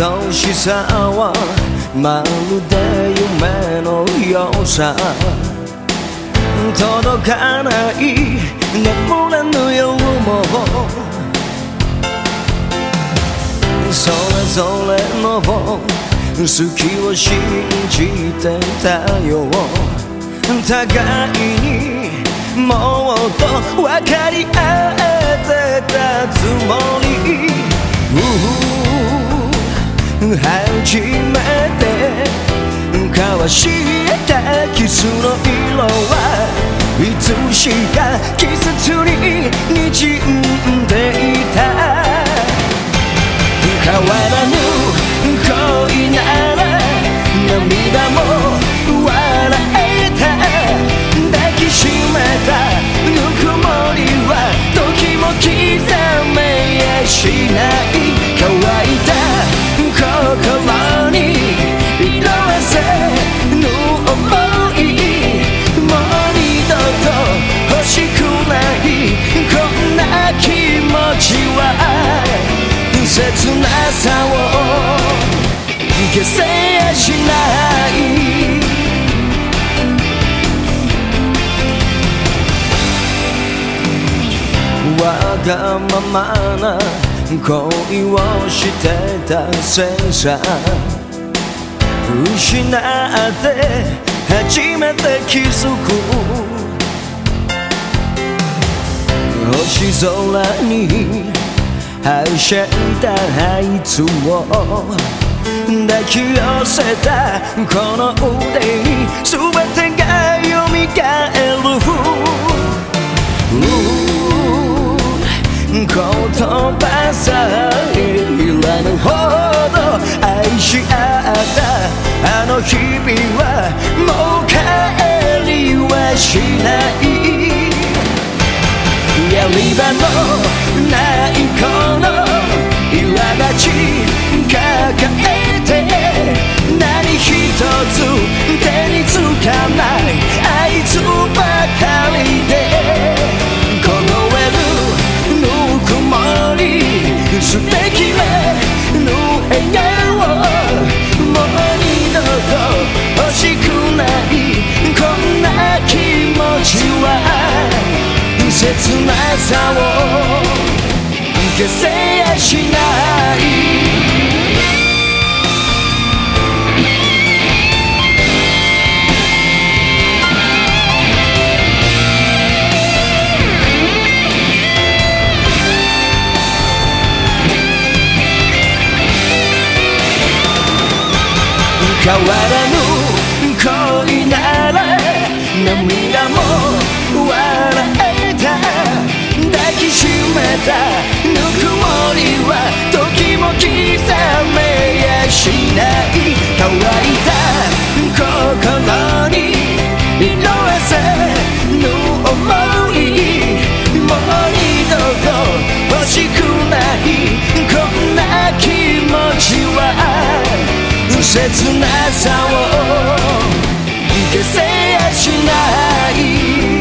愛しさはまるで夢のようさ。届かない眠れぬ夜も。それぞれの好きを信じてたよ。互いにもっと分かり合えてた。初めて交わしたキスの色はいつしか季節に滲んでいた。変わらぬ恋しない。わがままな恋をしてたせいさ失って初めて気づく。星空にはしゃいだあいつを。抱き寄せたこの腕に全てが蘇る。言葉さえいらぬほど愛し合ったあの日々はもう帰りはしない。やり場の消せやしない。変わらぬ恋なら涙も笑えきしめた。ぬくもりは時も刻めやしない乾いた心に色あせぬ想いもう二度と欲しくないこんな気持ちは切なさを消せやしない